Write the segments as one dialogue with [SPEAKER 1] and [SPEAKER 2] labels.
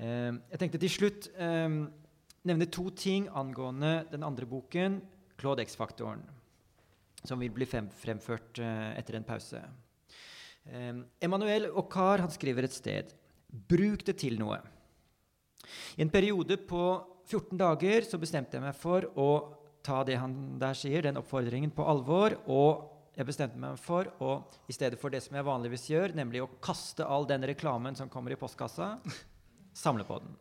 [SPEAKER 1] Eh, jeg tenkte til slutt eh, nevne to ting angående den andre boken, Claude X-faktoren, som vil bli fremført eh, etter en pause. Emanuel Okar skriver et sted Bruk det til noe. I en periode på 14 dager så bestemte jeg meg for å ta det han der sier, den oppfordringen, på alvor. Og jeg bestemte meg for å, i stedet for det som jeg vanligvis gjør, nemlig å kaste all den reklamen som kommer i postkassa, samle på den.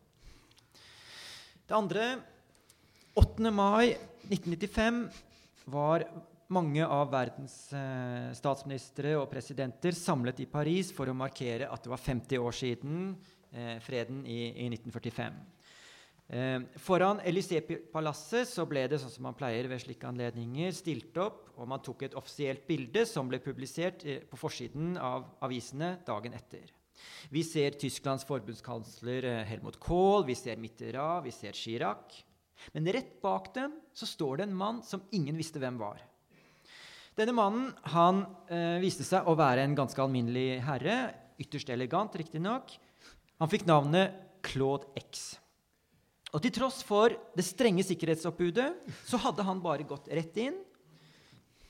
[SPEAKER 1] Det andre 8. mai 1995 var mange av verdens eh, statsministre og presidenter samlet i Paris for å markere at det var 50 år siden eh, freden i, i 1945. Eh, foran Élysée-palasset så ble det sånn som man pleier ved slike anledninger, stilt opp, og man tok et offisielt bilde som ble publisert eh, på forsiden av avisene dagen etter. Vi ser Tysklands forbundskansler eh, Helmut Kohl, vi ser Mitterrand, vi ser Chirac. Men rett bak dem så står det en mann som ingen visste hvem var. Denne mannen han, eh, viste seg å være en ganske alminnelig herre. Ytterst elegant, riktignok. Han fikk navnet Claude X. Og til tross for det strenge sikkerhetsoppbudet så hadde han bare gått rett inn,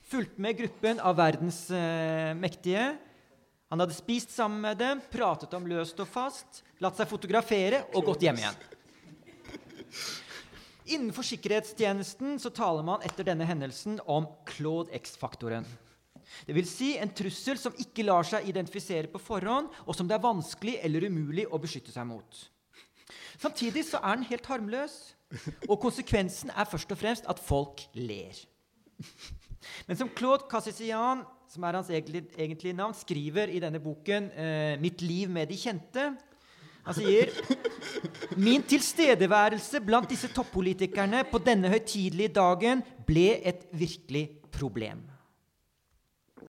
[SPEAKER 1] fulgt med gruppen av verdens eh, mektige. Han hadde spist sammen med dem, pratet om løst og fast, latt seg fotografere og gått hjem igjen. Innenfor sikkerhetstjenesten så taler man etter denne hendelsen om Claude X-faktoren. Det vil si en trussel som ikke lar seg identifisere på forhånd, og som det er vanskelig eller umulig å beskytte seg mot. Samtidig så er den helt harmløs, og konsekvensen er først og fremst at folk ler. Men som Claude Cassisian, som er hans egentlige navn, skriver i denne boken eh, 'Mitt liv med de kjente', han sier Min tilstedeværelse blant disse toppolitikerne på denne høytidelige dagen ble et virkelig problem.